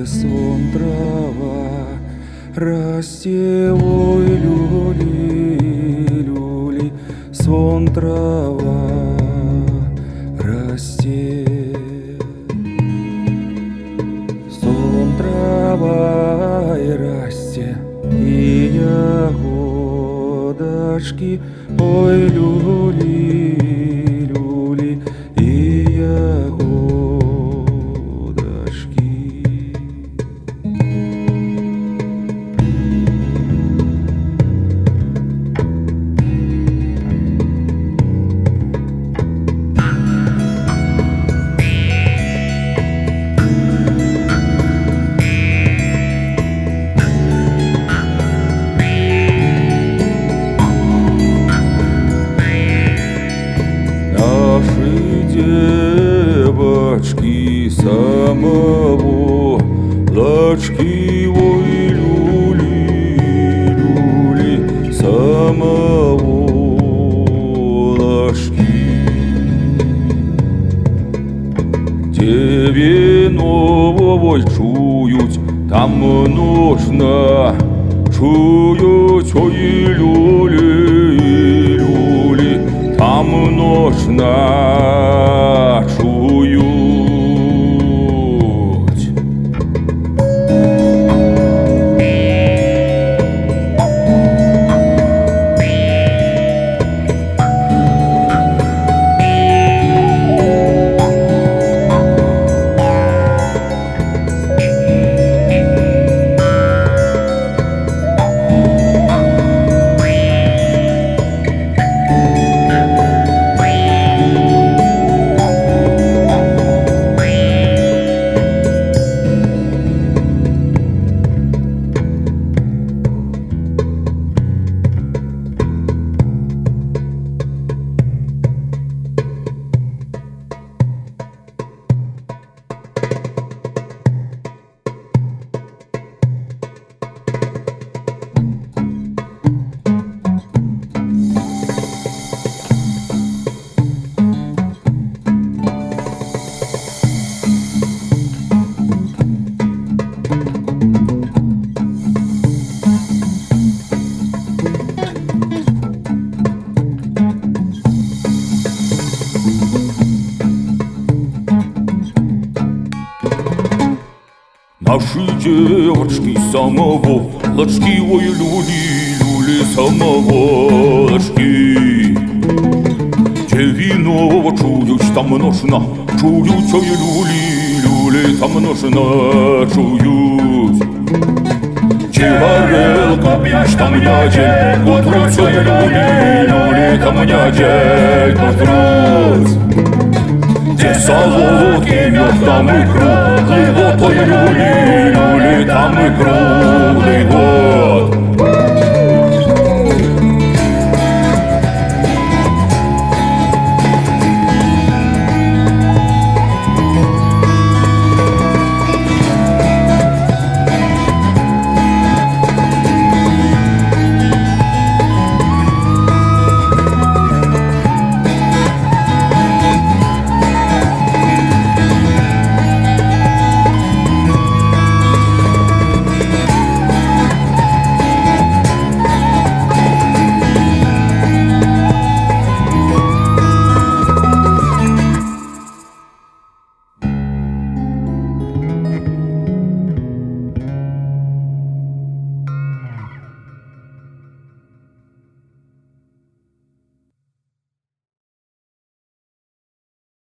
весом трава Расте, ой, люли, люли, сон трава Расте. Сон трава и расте, и ягодочки, ой, люли, самого Лачки, ой, люли, люли, самого ложки. Тебе нового чують, там нужно чують, ой, люли, люли, там нужно Наши девочки самого Лачки, ой, люли, люли самого Лачки Девиного чують, там множна Чують, ой, люли, люли, там множна Чують Чигарелка п'яш там няділь Котруць, ой, люли, люли, там няділь Котруць Де солодкий мед, там і круглий год, ой, люли, люли, там і круглий год.